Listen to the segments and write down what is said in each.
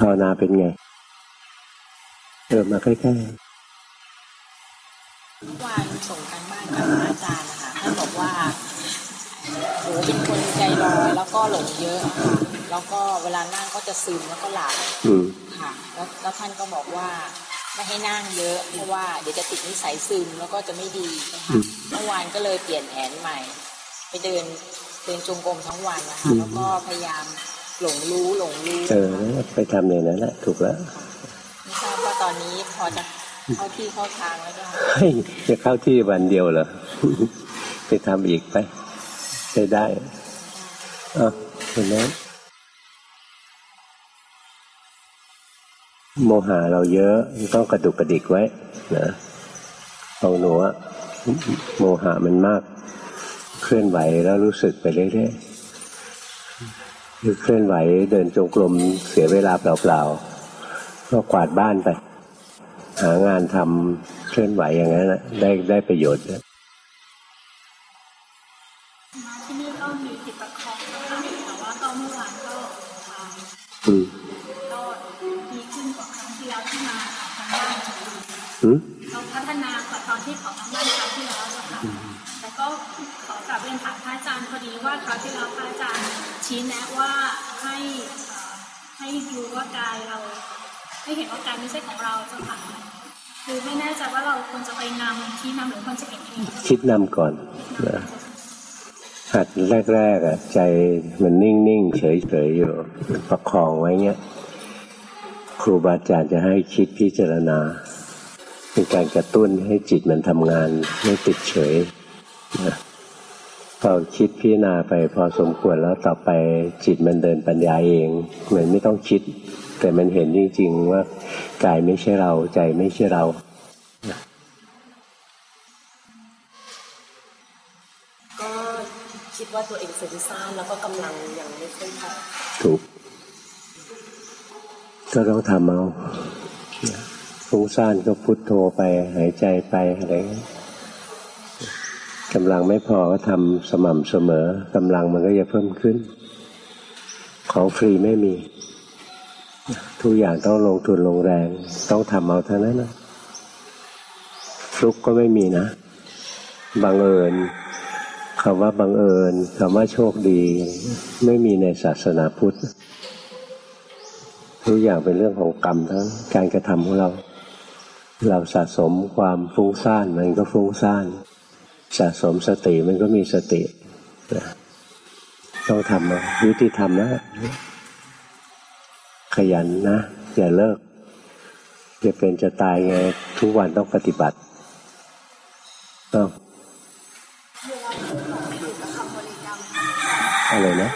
ภาวนาเป็นไงเออมาใกล้ๆวันส่งกันบ้านกับอาจารย์นะคะท่านบอกว่าโหเป็นคนใจลอยแล้วก็หลงเยอะค่ะแล้วก็เวลานั่งก็จะซึมแล้วก็หลับค่ะแล้วแล้วท่านก็บอกว่าไม่ให้นั่งเยอะเพราะว่าเดี๋ยวจะติดนิสัยซึมแล้วก็จะไม่ดีนะคะเมื่อวานก็เลยเปลี่ยนแผนใหม่ ไปเดินเดินจงกรมทั้งวันนะคะแล้วก็พยายาม หลงรู้หลงรู้เออไปทำในนั้นแหละถูกแล้วไม่ทราบว่าตอนนี้พอจะเข้าที่เข้าทางแล้วจ้ะจะเข้าที่วันเดียวเหรอไปทำอีกไปใช้ได้อะคนนั้นโมหะเราเยอะต้องกระดุกกระดิกไว้นะเอาหนูอะโมหะมันมาก เคลื่อนไหวแล้วรู้สึกไปเรื่อยๆคือ เคลื่อนไหวเดินจงกรมเสียเวลาเปล่าๆก็กวาดบ้านไป หางานทำเคลื่อนไหวอย่างนั้นนะได้ได้ประโยชน์มาที่นี่ก็มีติดประคองนะคะแต่ว่าก็เมื่อวานก็อืมเราพัฒนากว่าตอนที่ขอทำบ้านคราวที่แล้วะค่ะแต่ก็ขอ กลับเรียนถามพระอาจารย์พอดีว่าคราวที่แล้วพระอาจารย์ชี้แนะว่าให้ให้ดูว่ากายเรา ให้เห็นว่ากายไม่ใช่ของเราเจ้าค่ะคือไม่แน่ใจว่าเราควรจะไปนำชี้นำหรือควรจะเห็นเองคิดนำก่อนนะหัดแรกๆอะใจมันนิ่งๆ เฉยๆอยู่ประคองไว้เงี้ยครูบาอาจารย์จะให้คิดพิจารณาเป็นการกระตุ้นให้จิตมันทำงานไม่ติดเฉยนะ พอคิดพิจารณาไปพอสมควรแล้วต่อไปจิตมันเดินปัญญาเองเหมือนไม่ต้องคิด แต่มันเห็นจริงๆว่ากายไม่ใช่เราใจไม่ใช่เราก็คิดว่าตัวเองฟุ้งซ่านแล้วก็กำลังยังไม่ค่อยพอถูกก็ต้องทำเอาฟุ้งซ่านก็พุทโธไปหายใจไปอะไร กำลังไม่พอก็ทำสม่ำเสมอกำลังมันก็จะเพิ่มขึ้น ของฟรีไม่มี ทุกอย่างต้องลงทุนลงแรง ต้องทำเอาเท่านั้นนะฟลุกก็ไม่มีนะ บังเอิญคำว่าบังเอิญคำว่าโชคดี ไม่มีในศาสนาพุทธทุกอย่างเป็นเรื่องของกรรมทั้งการกระทำของเรา เราสะสมความฟุ้งซ่านมันก็ฟุ้งซ่าน สะสมสติมันก็มีสติต้องทำนะยุติธรรมนะ ขยันนะ อย่าเลิก จะเป็นจะตายไง ทุกวันต้องปฏิบัติต้องอะไรนะ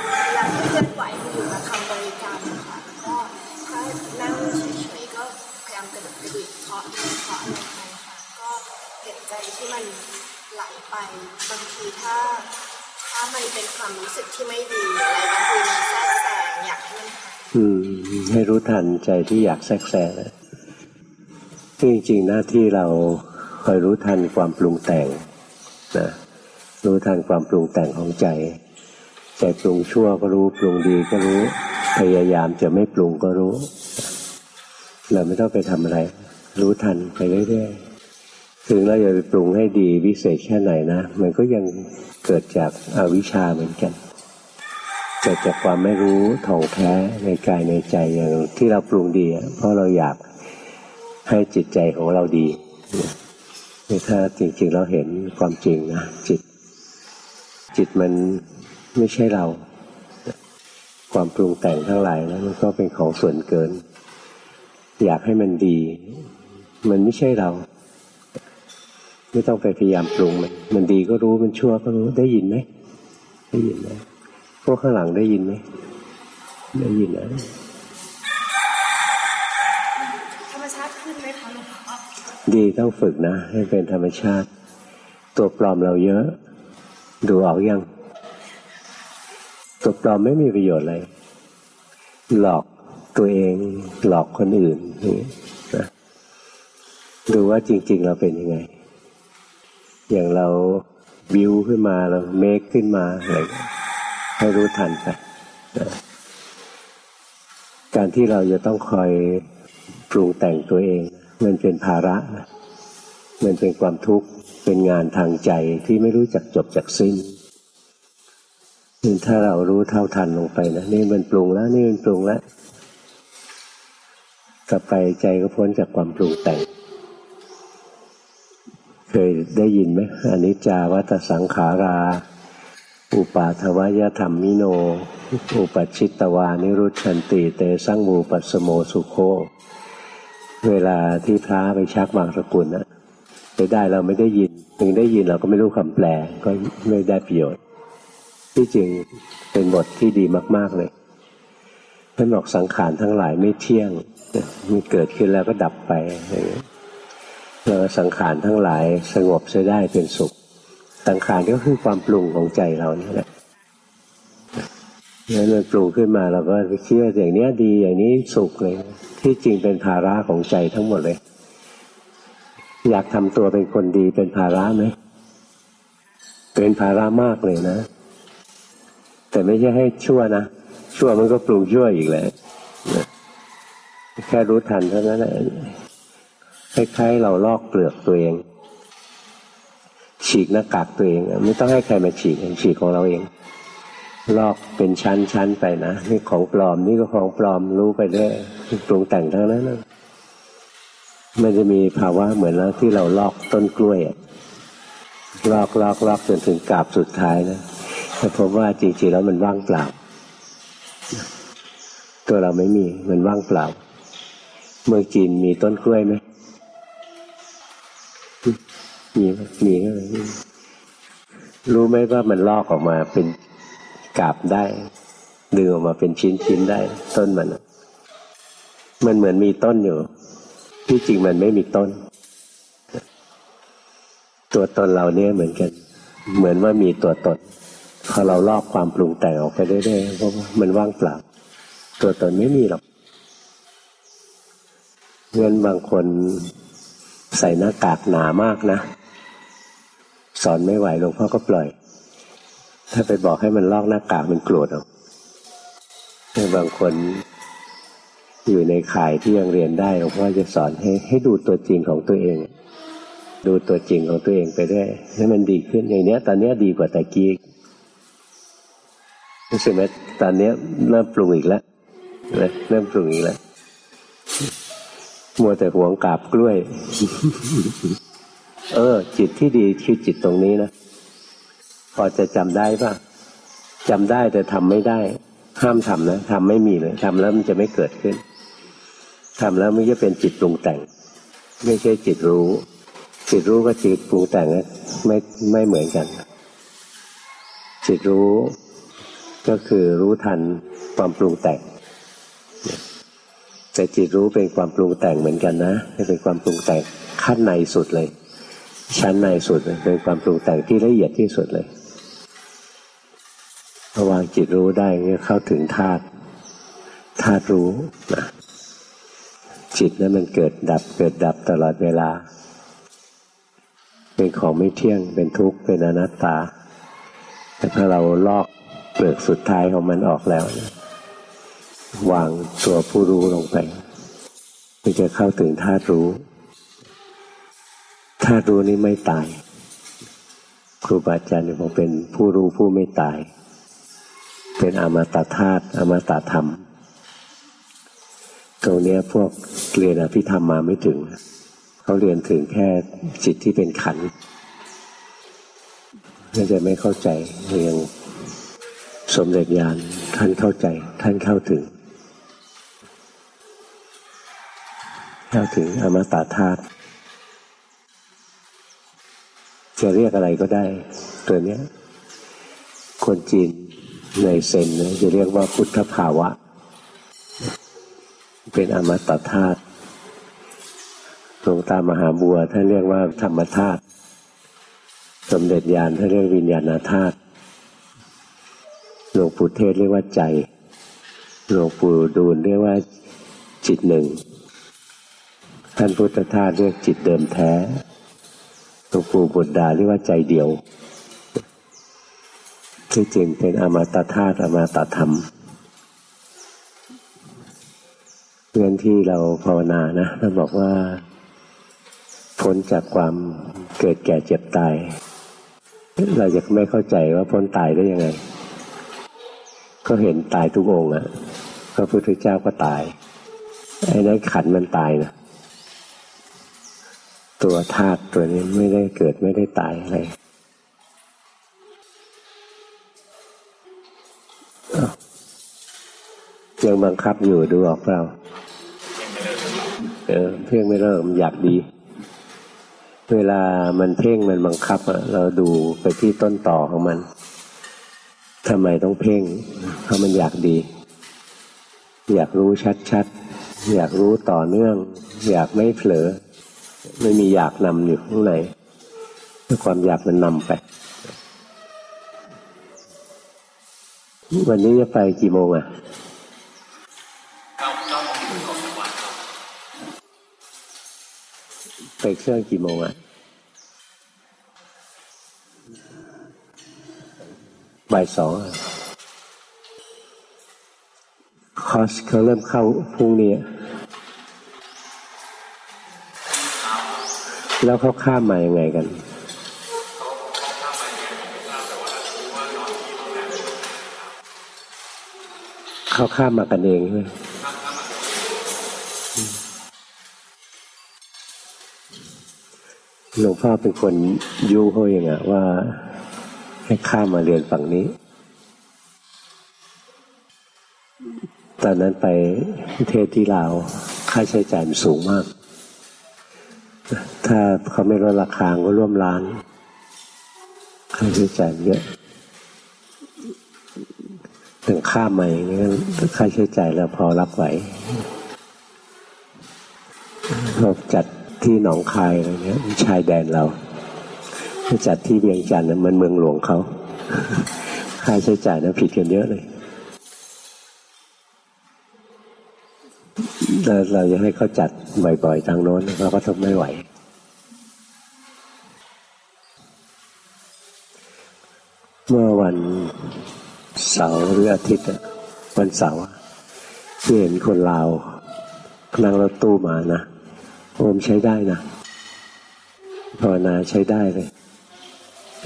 บางทีถ้าถ้ามันเป็นความรู้สึกที่ไม่ดีอะไรบางทีมันแทรกแซงอยากให้มันอืม ให้รู้ทันใจที่อยากแทรกแซงนะจริงๆหน้าที่เราคอยรู้ทันความปรุงแต่งนะรู้ทันความปรุงแต่งของใจใจปรุงชั่วก็รู้ปรุงดีก็รู้ พยายามจะไม่ปรุงก็รู้ เราไม่ต้องไปทำอะไร รู้ทันไปเรื่อยๆ ถึงเราจะไปปรุงให้ดีวิเศษแค่ไหนนะ มันก็ยังเกิดจากอาวิชชาเหมือนกัน เกิดจากความไม่รู้ท่องแท้ในกายในใจอย่างที่เราปรุงดี เพราะเราอยากให้จิตใจของเราดีนี่ถ้าจริงๆเราเห็นความจริงนะจิต จิตมันไม่ใช่เรา ความปรุงแต่งทั้งหลายนะมันก็เป็นของส่วนเกิน อยากให้มันดี มันไม่ใช่เรา ไม่ต้องไปพยายามปรุงมันมันดีก็รู้มันชั่วก็รู้ได้ยินไหมได้ยินไหมพวกข้างหลังได้ยินไหมได้ยินนะธรรมชาติขึ้นไหมคะหลวงพ่อดีต้องฝึกนะ ให้เป็นธรรมชาติ ตัวปลอมเราเยอะ ดูออกยัง ตัวปลอมไม่มีประโยชน์อะไรหลอกตัวเองหลอกคนอื่นนะดูว่าจริง ๆ เราเป็นยังไง อย่างเราบิวขึ้นมาเราเมคขึ้นมาอะไรให้รู้ทันไปการที่เราจะต้องคอยปรุงแต่งตัวเอง มันเป็นภาระ มันเป็นความทุกข์เป็นงานทางใจที่ไม่รู้จักจบจากสิ้นถ้าเรารู้เท่าทันลงไปนะนี่มันปรุงแล้วนี่มันปรุงแล้วต่อไปใจก็พ้นจากความปรุงแต่ง เคยได้ยินไหมอนิจจาวัตสังขารา อุปาทวยธรรมมิโน อุปชิตตวานิรุชันติเตสังมูปัสโมสุโค เวลาที่พระไปชักบางสกุลนะไปได้เราไม่ได้ยินถึงได้ยินเราก็ไม่รู้คำแปลก็ไม่ได้ประโยชน์ ที่จริงเป็นบทที่ดีมาก ๆเลยท่านบอกสังขารทั้งหลายไม่เที่ยงมีเกิดขึ้นแล้วก็ดับไปเรา สังขารทั้งหลายสงบเสียได้เป็นสุข สังขารก็คือความปรุงของใจเรานี่แหละนั้นมันปรุงขึ้นมาเราก็คิดว่าอย่างนี้ดีอย่างนี้สุขเลย ที่จริงเป็นภาระของใจทั้งหมดเลย อยากทำตัวเป็นคนดีเป็นภาระไหมเป็นภาระมากเลยนะ แต่ไม่ใช่ให้ชั่วนะ ชั่วมันก็ปรุงชั่วอีกแหละแค่รู้ทันเท่านั้นแหละ คล้ายๆเราลอกเปลือกตัวเอง ฉีกหน้ากากตัวเอง ไม่ต้องให้ใครมาฉีกฉีกของเราเอง ลอกเป็นชั้นๆไปนะนี่ของปลอมนี่ก็ของปลอมรู้ไปเรื่อยปรุงแต่งทั้งนั้นนะมันจะมีภาวะเหมือนแล้วที่เราลอกต้นกล้วยลอกลอกลอกจนถึงกาบสุดท้ายนะแต่พบว่าจริงๆแล้วมันว่างเปล่า ตัวเราไม่มีมันว่างเปล่า เมืองจีนมีต้นกล้วยไหม มีมีก็เลยรู้ไหมว่ามันลอกออกมาเป็นกาบได้ดึงออกมาเป็นชิ้นชิ้นได้ ต้นมัน มันเหมือนมีต้นอยู่ ที่จริงมันไม่มีต้น ตัวตนเราเนี่ยเหมือนกัน เหมือนว่ามีตัวตนพอเราลอกความปรุงแต่งออกไปเรื่อยๆเพราะมันว่างเปล่า ตัวตนไม่มีหรอกเงินบางคนใส่หน้ากากหนามากนะ สอนไม่ไหวหลวงพ่อก็ปล่อย ถ้าไปบอกให้มันลอกหน้ากากมันโกรธเอาแต่บางคนอยู่ในข่ายที่ยังเรียนได้หลวงพ่อจะสอนให้ให้ดูตัวจริงของตัวเอง ดูตัวจริงของตัวเองไปได้ให้มันดีขึ้นอย่างนี้ตอนนี้ดีกว่าแต่กี้รู้สึกไหมตอนนี้เริ่มปรุงอีกแล้วเริ่มปรุงอีกแล้วมัวแต่หวงกาบกล้วย เออ จิตที่ดีคือจิตตรงนี้นะพอจะจำได้ปะจำได้แต่ทำไม่ได้ ห้ามทำนะทำไม่มีเลยทำแล้วมันจะไม่เกิดขึ้นทำแล้วมันจะเป็นจิตปรุงแต่ง ไม่ใช่จิตรู้ จิตรู้กับจิตปรุงแต่งไม่ไม่เหมือนกัน จิตรู้ก็คือรู้ทันความปรุงแต่ง แต่จิตรู้เป็นความปรุงแต่งเหมือนกันนะเป็นความปรุงแต่งขั้นในสุดเลย ชั้นในสุดเป็นความปรุงแต่งที่ละเอียดที่สุดเลยระวางจิตรู้ได้ก็เข้าถึงธาตุธาตุรู้นะจิตนั้นมันเกิดดับเกิดดับตลอดเวลา เป็นของไม่เที่ยงเป็นทุกข์เป็นอนัตตา แต่ถ้าเราลอกเปลือกสุดท้ายของมันออกแล้วนะวางตัวผู้รู้ลงไปมันจะเข้าถึงธาตุรู้ ธารู้นี้ไม่ตาย ครูบาอาจารย์บอกเป็นผู้รู้ผู้ไม่ตาย เป็นอมตะธาตุอมตะธรรมตรงนี้พวกเรียนอภิธรรมมาไม่ถึง เขาเรียนถึงแค่จิตที่เป็นขันก็จะไม่เข้าใจเรียงสมเด็จยานท่านเข้าใจ ท่านเข้าถึง เข้าถึงอมตะธาตุ จะเรียกอะไรก็ได้ ตัวเนี้ย คนจีนในเซนนะจะเรียกว่าพุทธภาวะ เป็นอมตะธาตุหลวงตามหาบัวท่านเรียกว่าธรรมธาตุสมเด็จยานท่านเรียกวิญญาณธาตุหลวงปู่เทศเรียกว่าใจหลวงปู่ดูลเรียกว่าจิตหนึ่งท่านพุทธทาสเรียกจิตเดิมแท้ ลวงปู่บุตรดาเรียกว่าใจเดียวที่จริงเป็นอมตะธาตุอมตะธรรมเงินที่เราภาวนานะเราบอกว่าพ้นจากความเกิดแก่เจ็บตาย เราจะไม่เข้าใจว่าพ้นตายได้ยังไง ก็เห็นตายทุกองค์อะพระพุทธเจ้าก็ตายไอ้นั้นขันมันตายนะ ตัวธาตุตัวนี้ไม่ได้เกิดไม่ได้ตายอะไรยังบังคับอยู่ดูออกเปล่าเออเพ่งไม่เลิกมันอยากดี เวลามันเพ่งมันบังคับอะเราดูไปที่ต้นต่อของมันทำไมต้องเพ่ง เพราะมันอยากดี อยากรู้ชัดๆ อยากรู้ต่อเนื่อง อยากไม่เผลอ ไม่มีอยากนำอยู่ข้างในความอยากมันนำไป วันนี้จะไปกี่โมงอะไปเครื่องกี่โมงอะบ่ายสองอะคอร์สเขาเริ่มเข้าพรุ่งนี้ แล้วเขาข้ามมายังไงกันเขาข้ามมากันเองใช่ไหมหลวงพ่อเป็นคนยุเขาเองอะว่า ให้ข้ามมาเรียนฝั่งนี้ ตอนนั้นไปเทศที่ลาว ค่าใช้จ่ายมันสูงมาก ถ้าเขาไม่ลดราคาก็ร่วมล้านค่าใช้จ่ายเยอะถึงข้ามมาอย่างนี้ค่าใช้จ่ายเราพอรับไหวเราจัดที่หนองคายอะไรเงี้ยชายแดนเราจัดที่เวียงจันทร์มันเมืองหลวงเขา ค่าใช้จ่ายนะผิดกันเยอะเลย เราเราจะให้เขาจัดบ่อยๆทางโน้นเราก็ทำไม่ไหว เมื่อวันเสาร์หรืออาทิตย์วันเสาร์ที่เห็นคนลาวนั่งรถตู้มานะโอมใช้ได้นะภาวนาใช้ได้เลย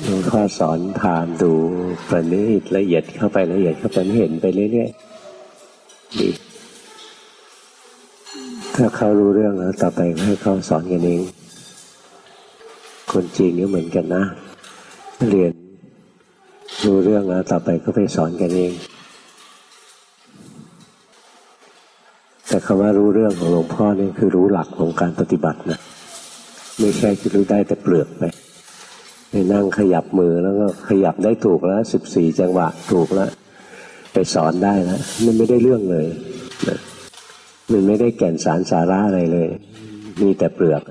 หลวงพ่อสอนพามดูประณีตละเอียดเข้าไปละเอียดเข้าไปเห็นไปเรื่อยๆดี ถ้าเขารู้เรื่องแล้วต่อไปให้เขาสอนกันเอง คนจีนก็เหมือนกันนะ เรียนรู้เรื่องแล้วต่อไปก็ไปสอนกันเอง แต่คำว่ารู้เรื่องของหลวงพ่อนี่คือรู้หลักของการปฏิบัตินะไม่ใช่คือรู้ได้แต่เปลือกไปไปนั่งขยับมือแล้วก็ขยับได้ถูกแล้วสิบสี่จังหวะถูกแล้วไปสอนได้แล้วมันไม่ได้เรื่องเลยนะ มันไม่ได้แก่นสารสาระอะไรเลย มีแต่เปลือก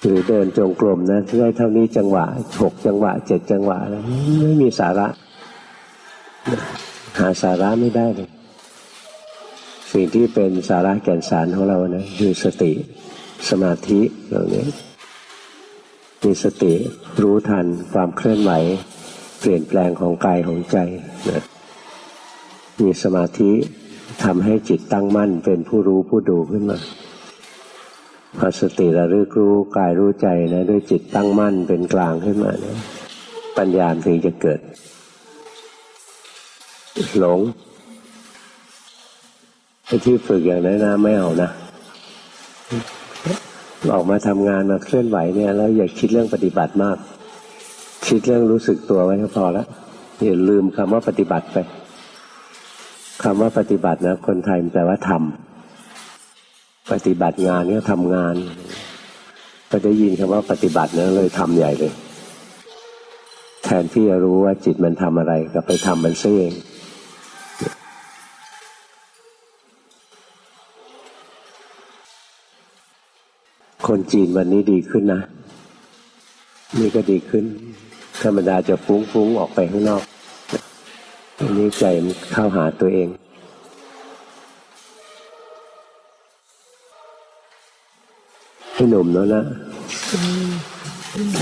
หรือเดินจงกรมนะได้เท่านี้จังหวะหกจังหวะเจ็ดจังหวะแล้วไม่มีสาระ หาสาระไม่ได้เลยสิ่งที่เป็นสาระแก่นสารของเรานะคือสติสมาธิเหล่านี้มีสติรู้ทันความเคลื่อนไหว เปลี่ยนแปลงของกายของใจนะมีสมาธิ ทำให้จิตตั้งมั่นเป็นผู้รู้ผู้ดูขึ้นมาพอสติระลึกรู้กายรู้ใจนะด้วยจิตตั้งมั่นเป็นกลางขึ้นมานะปัญญาถึงจะเกิด หลงไอ้ที่ฝึกอย่างนั้นนะไม่เอานะออกมาทำงานมาเคลื่อนไหวเนี่ยแล้วอย่าคิดเรื่องปฏิบัติมาก คิดเรื่องรู้สึกตัวไว้ก็พอและอย่าลืมคำว่าปฏิบัติไป คำว่าปฏิบัตินะ คนไทยแปลว่าทำปฏิบัติงานก็ทำงานก็ได้ยินคำว่าปฏิบัตินะเลยทำใหญ่เลย แทนที่จะรู้ว่าจิตมันทำอะไร ก็ไปทำมันซะเองคนจีนวันนี้ดีขึ้นนะ นี่ก็ดีขึ้น ธรรมดาจะฟุ้งฟุ้งออกไปข้างนอก นี้ใจมันเข้าหาตัวเอง ให้หนุ่มแล้วนะ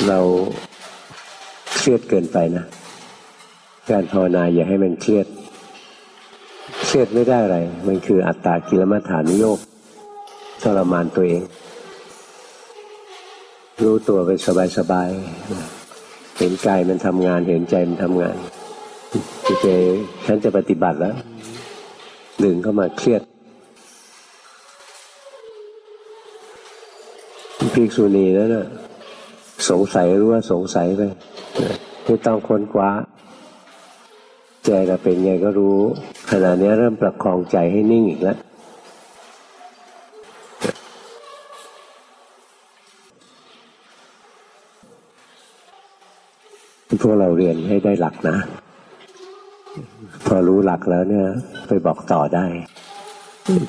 เราเครียดเกินไปนะ การภาวนาอย่าให้มันเครียด เครียดไม่ได้อะไร มันคืออัตตากิลมัฐานุโยกทรมานตัวเอง รู้ตัวไปสบายๆเห็นกายมันทำงาน เห็นใจมันทำงาน จะเจฉันจะปฏิบัติแล้วดึงเข้ามาเครียดภิกษุณีนั่นนะสงสัยรู้ว่าสงสัยไปไม่ต้องค้นคว้า ใจเราเป็นไงก็รู้ ขณะนี้เริ่มประคองใจให้นิ่งอีกแล้วพวกเราเรียนให้ได้หลักนะ พอรู้หลักแล้วเนี่ย ไปบอกต่อได้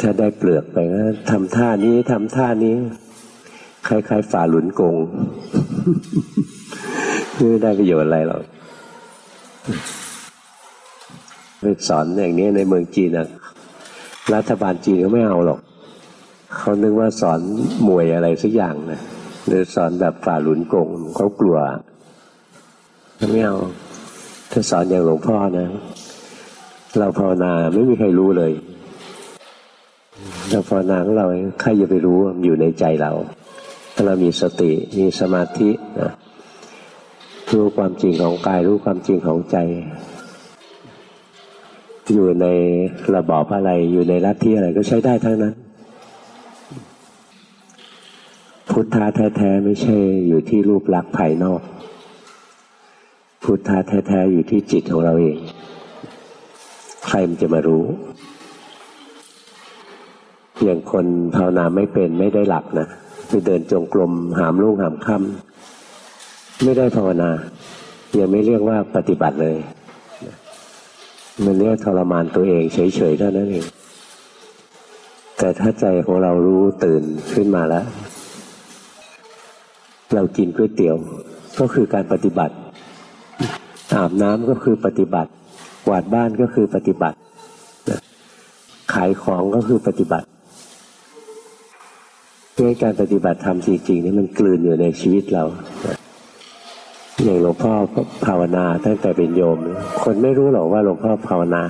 ถ้าได้เปลือกไปก็ทำท่านี้ทำท่านี้ คล้ายๆฝ่าหลุนกงไม่ได้ประโยชน์อะไรหรอกไปสอนอย่างนี้ในเมืองจีนนะรัฐบาลจีนเขาไม่เอาหรอก เขานึกว่าสอนมวยอะไรสักอย่างนะหรือสอนแบบฝ่าหลุนกงเขากลัวเขาไม่เอา ถ้าสอนอย่างหลวงพ่อนะ เราภาวนาไม่มีใครรู้เลย เราภาวนาของเราใครจะไปรู้มันอยู่ในใจเรา ถ้าเรามีสติมีสมาธินะรู้ความจริงของกายรู้ความจริงของใจ อยู่ในระบอบอะไรอยู่ในลัฐทธิอะไรก็ใช้ได้ทั้งนั้น พุทธะแท้ๆไม่ใช่อยู่ที่รูปลักษณ์ภายนอก พุทธะแท้ๆอยู่ที่จิตของเราเอง ใครมันจะมารู้ อย่างคนภาวนาไม่เป็นไม่ได้หลักนะไปเดินจงกรมหามลุ่งหามค่ำไม่ได้ภาวนายังไม่เรียกว่าปฏิบัติเลย มันเรียกทรมานตัวเองเฉยๆเท่านั้นเอง แต่ถ้าใจของเรารู้ตื่นขึ้นมาแล้ว เรากินก๋วยเตี๋ยว ก็คือการปฏิบัติ อาบน้ำก็คือปฏิบัติกวาดบ้านก็คือปฏิบัติขายของก็คือปฏิบัติเพื่อการปฏิบัติธรรมจริงๆนี่มันกลืนอยู่ในชีวิตเราอย่างหลวงพ่อภาวนาตั้งแต่เป็นโยม คนไม่รู้หรอกว่าหลวงพ่อภาวนา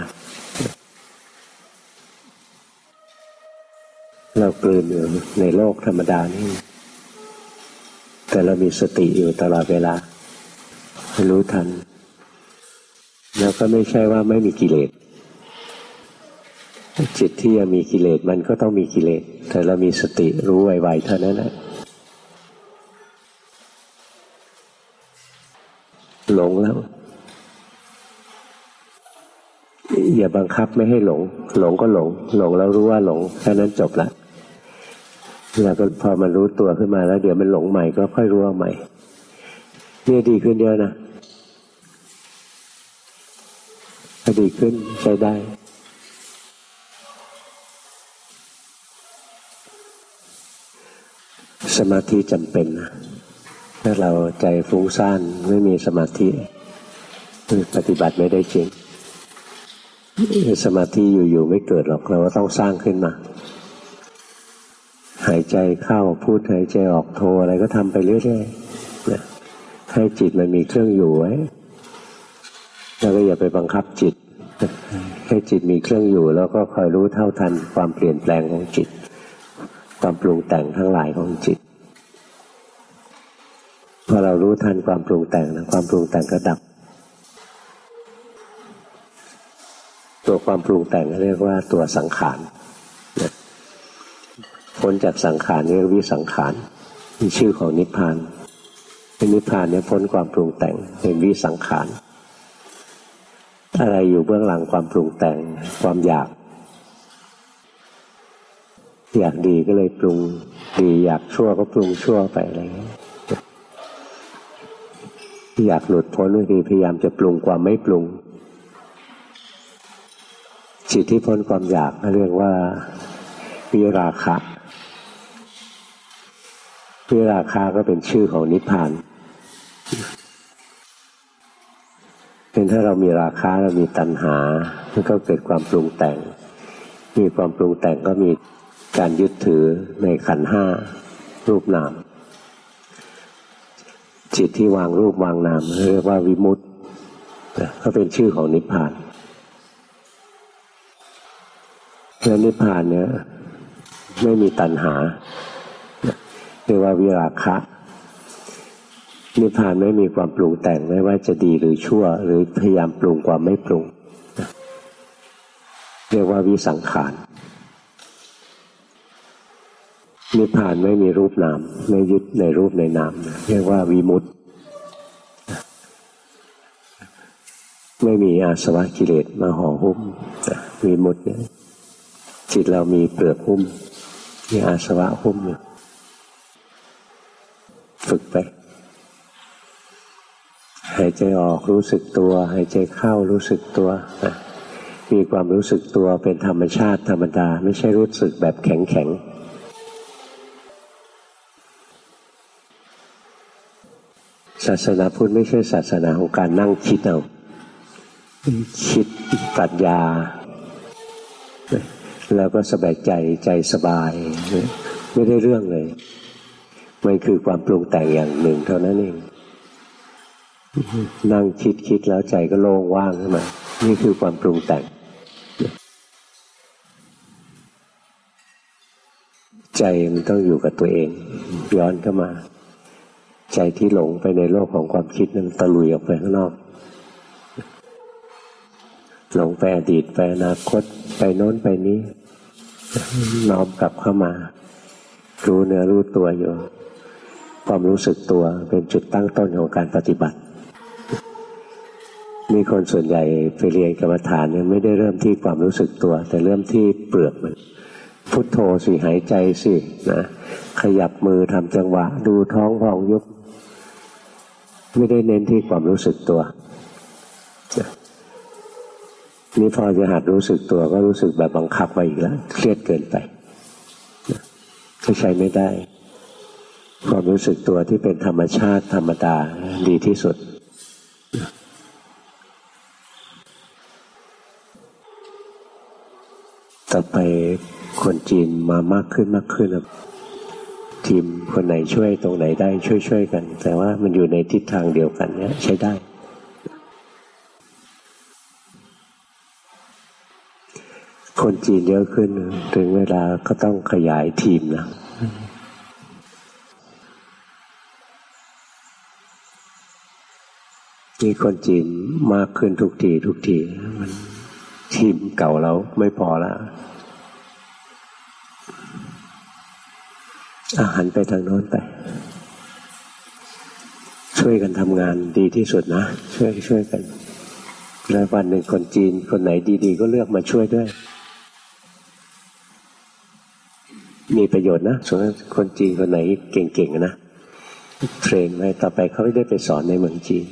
เรากลืนอยู่ในโลกธรรมดานี่แต่เรามีสติอยู่ตลอดเวลารู้ทัน แล้วก็ไม่ใช่ว่าไม่มีกิเลสจิตที่ยังมีกิเลสมันก็ต้องมีกิเลสแต่เรามีสติรู้ไวๆเท่านั้นแหละหลงแล้ว อย่าบังคับไม่ให้หลง หลงก็หลง หลงแล้วรู้ว่าหลงแค่นั้นจบละแล้วก็พอมันรู้ตัวขึ้นมาแล้ว เดี๋ยวมันหลงใหม่ก็ค่อยรู้ว่าใหม่เนี่ยดีขึ้นเยอะนะก็ ดีขึ้นใช้ได้ สมาธิจำเป็นนะถ้าเราใจฟุ้งซ่านไม่มีสมาธิปฏิบัติไม่ได้จริง สมาธิอยู่ๆไม่เกิดหรอกเราก็ต้องสร้างขึ้นมา หายใจเข้าพูดหายใจออกโทอะไรก็ทำไปเรื่อยๆนะให้จิตมันมีเครื่องอยู่ไว้แล้วก็อย่าไปบังคับจิต ให้จิตมีเครื่องอยู่แล้วก็คอยรู้เท่าทันความเปลี่ยนแปลงของจิต ความปรุงแต่งทั้งหลายของจิตพอเรารู้ทันความปรุงแต่งนะความปรุงแต่งก็ดับ ตัวความปรุงแต่งเรียกว่าตัวสังขารพ้นจากสังขารเรียกวิสังขารมีชื่อของนิพพานนิพพานเนี่ยพ้นความปรุงแต่งเป็นวิสังขาร อะไรอยู่เบื้องหลังความปรุงแต่งความอยาก อยากดีก็เลยปรุงดีอยากชั่วก็ปรุงชั่วไปอะไรอย่างนี้อยากหลุดพ้นบางทีพยายามจะปรุงความไม่ปรุง จิตที่พ้นความอยากเรียกว่าวิราคะวิราคะก็เป็นชื่อของนิพพาน เป็ นถ้าเรามีราคะเรามีตัณหามันก็เกิดความปรุงแต่ง มีความปรุงแต่งก็มีการยึดถือในขันห้ารูปนาม จิตที่วางรูปวางนามเรียกว่าวิมุตต์ก็เป็นชื่อของนิพพานแล้วนิพพานเนี่ยไม่มีตัณหาเรียกว่าวิราคะ นิพพานไม่มีความปรุงแต่งไม่ว่าจะดีหรือชั่ว หรือพยายามปรุงความไม่ปรุง เรียกว่าวิสังขารนิพพานไม่มีรูปนามไม่ยึดในรูปในนามเรียกว่าวิมุตติไม่มีอาสวะกิเลสมาห่อหุ้มวิมุตติจิตเรามีเปลือกหุ้มมีอาสวะหุ้มอยู่ฝึกไป หายใจออกรู้สึกตัว หายใจเข้ารู้สึกตัวนะมีความรู้สึกตัวเป็นธรรมชาติธรรมดา ไม่ใช่รู้สึกแบบแข็งแข็งศาสนาพุทธไม่ใช่ศาสนาของการนั่งคิดเอาคิดปรัชญา แล้วก็สบายใจใจสบาย ไม่ได้เรื่องเลย มันคือความปรุงแต่งอย่างหนึ่งเท่านั้นเอง นั่งคิดคิดแล้วใจก็โล่งว่างขึ้นมานี่คือความปรุงแต่ง ใจมันต้องอยู่กับตัวเอง ย้อนเข้ามา ใจที่หลงไปในโลกของความคิดนั้นตะลุยออกไปข้างนอก หลงไปอดีตไปอนาคตไปโน้นไปนี้น้อมกลับเข้ามา รู้เนื้อรู้ตัวอยู่ ความรู้สึกตัวเป็นจุดตั้งต้นของการปฏิบัติ มีคนส่วนใหญ่ไปเรียนกรรมฐานเนี่ยไม่ได้เริ่มที่ความรู้สึกตัว แต่เริ่มที่เปลือกมัน พุทโธสิหายใจสินะขยับมือทำจังหวะ ดูท้องพองยุบไม่ได้เน้นที่ความรู้สึกตัวนี่พอจะหัดรู้สึกตัวก็รู้สึกแบบบังคับไปอีกแล้วเครียดเกินไปก็ใช้ไม่ได้ ความรู้สึกตัวที่เป็นธรรมชาติธรรมดาดีที่สุด ต่อไปคนจีนมามากขึ้นมากขึ้นทีมคนไหนช่วยตรงไหนได้ช่วยๆกัน แต่ว่ามันอยู่ในทิศทางเดียวกันเนี่ยใช้ได้ คนจีนเยอะขึ้น ถึงเวลาก็ต้องขยายทีมนะมีคนจีนมากขึ้นทุกทีทุกทีมัน ทีมเก่าเราไม่พอแล้วอาหารไปทางโน้นไป ช่วยกันทำงานดีที่สุดนะ ช่วยช่วยกัน แล้ววันหนึ่งคนจีนคนไหนดี ๆ ก็เลือกมาช่วยด้วย มีประโยชน์นะส่วนคนจีนคนไหนเก่งๆนะเทรนไว้ต่อไปเขาไม่ได้ไปสอนในเมืองจีน